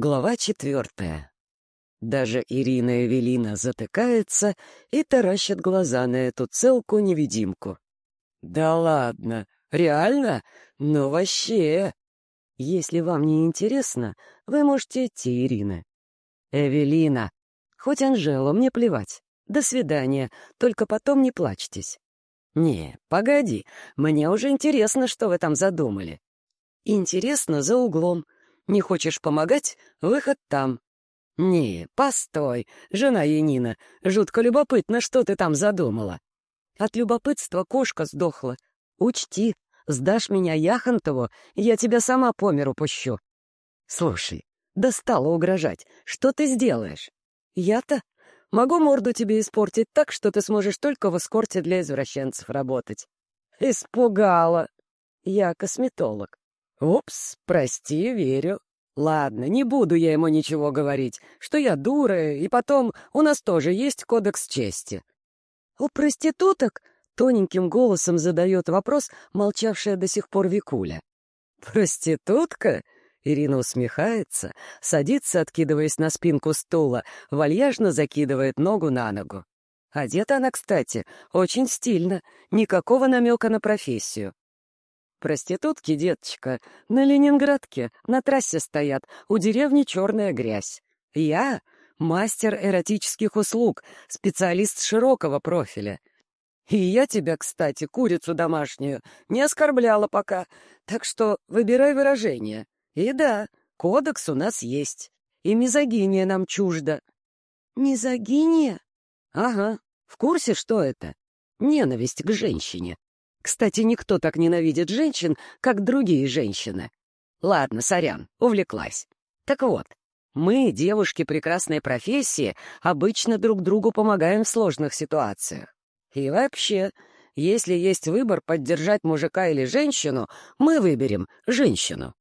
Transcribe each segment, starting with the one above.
Глава четвертая. Даже Ирина Эвелина затыкается и таращит глаза на эту целку-невидимку. «Да ладно, реально? Ну вообще!» «Если вам не интересно, вы можете идти, Ирина». «Эвелина, хоть Анжелу, мне плевать. До свидания, только потом не плачьтесь». «Не, погоди, мне уже интересно, что вы там задумали». «Интересно за углом». Не хочешь помогать? Выход там. Не, постой, жена Янина, жутко любопытно, что ты там задумала. От любопытства кошка сдохла. Учти, сдашь меня Яхонтову, я тебя сама по миру пущу. Слушай, достало угрожать. Что ты сделаешь? Я-то могу морду тебе испортить так, что ты сможешь только в эскорте для извращенцев работать. Испугала. Я косметолог. «Упс, прости, верю. Ладно, не буду я ему ничего говорить, что я дура, и потом у нас тоже есть кодекс чести». «У проституток?» — тоненьким голосом задает вопрос молчавшая до сих пор Викуля. «Проститутка?» — Ирина усмехается, садится, откидываясь на спинку стула, вальяжно закидывает ногу на ногу. Одета она, кстати, очень стильно, никакого намека на профессию. Проститутки, деточка, на Ленинградке, на трассе стоят, у деревни черная грязь. Я — мастер эротических услуг, специалист широкого профиля. И я тебя, кстати, курицу домашнюю, не оскорбляла пока, так что выбирай выражение. И да, кодекс у нас есть, и мизогиния нам чужда. Мизогиния? Ага, в курсе, что это? Ненависть к женщине. Кстати, никто так ненавидит женщин, как другие женщины. Ладно, сорян, увлеклась. Так вот, мы, девушки прекрасной профессии, обычно друг другу помогаем в сложных ситуациях. И вообще, если есть выбор поддержать мужика или женщину, мы выберем женщину.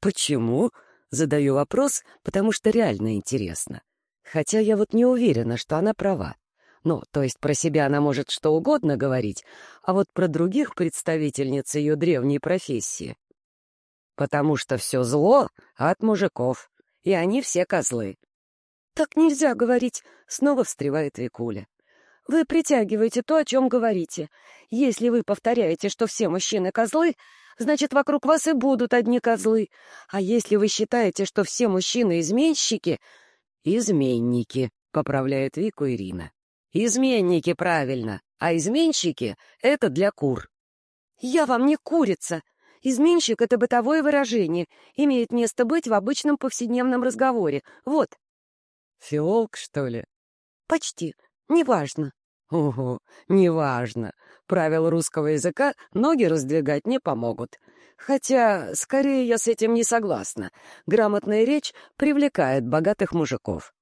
Почему? Задаю вопрос, потому что реально интересно. Хотя я вот не уверена, что она права. Ну, то есть про себя она может что угодно говорить, а вот про других представительниц ее древней профессии. Потому что все зло от мужиков, и они все козлы. «Так нельзя говорить», — снова встревает Викуля. «Вы притягиваете то, о чем говорите. Если вы повторяете, что все мужчины козлы, значит, вокруг вас и будут одни козлы. А если вы считаете, что все мужчины изменщики...» «Изменники», — поправляет Вику Ирина. Изменники, правильно, а изменщики — это для кур. Я вам не курица. Изменщик — это бытовое выражение, имеет место быть в обычном повседневном разговоре. Вот. Фиолк, что ли? Почти. Неважно. Ого, неважно. Правила русского языка ноги раздвигать не помогут. Хотя, скорее, я с этим не согласна. Грамотная речь привлекает богатых мужиков.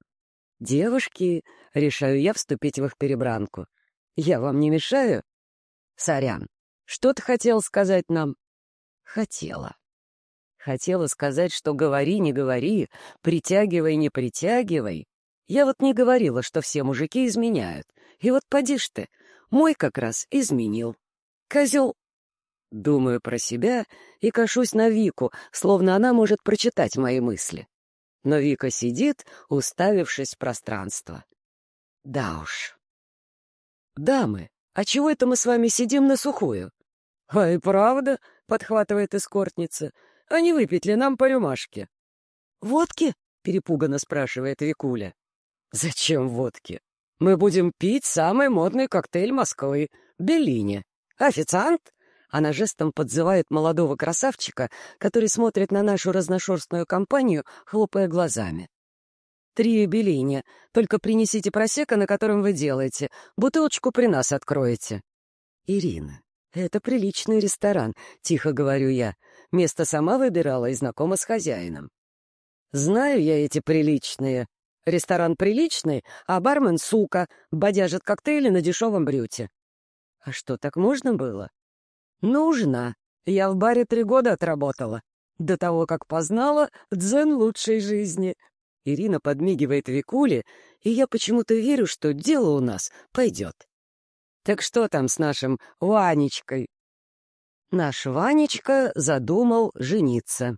«Девушки, решаю я вступить в их перебранку. Я вам не мешаю?» «Сорян, что ты хотел сказать нам?» «Хотела. Хотела сказать, что говори, не говори, притягивай, не притягивай. Я вот не говорила, что все мужики изменяют. И вот поди ж ты, мой как раз изменил. Козел...» Думаю про себя и кашусь на Вику, словно она может прочитать мои мысли. Но Вика сидит, уставившись в пространство. Да уж. «Дамы, а чего это мы с вами сидим на сухую?» «А и правда», — подхватывает эскортница, — «а не выпить ли нам по рюмашке?» «Водки?» — перепуганно спрашивает Викуля. «Зачем водки? Мы будем пить самый модный коктейль Москвы — Беллини. Официант?» Она жестом подзывает молодого красавчика, который смотрит на нашу разношерстную компанию, хлопая глазами. «Три белини. Только принесите просека, на котором вы делаете. Бутылочку при нас откроете». «Ирина, это приличный ресторан», — тихо говорю я. Место сама выбирала и знакома с хозяином. «Знаю я эти приличные. Ресторан приличный, а бармен — сука, бодяжит коктейли на дешевом брюте». «А что, так можно было?» Нужно. Я в баре три года отработала. До того, как познала дзен лучшей жизни. Ирина подмигивает Викуле, и я почему-то верю, что дело у нас пойдет. Так что там с нашим Ванечкой? Наш Ванечка задумал жениться.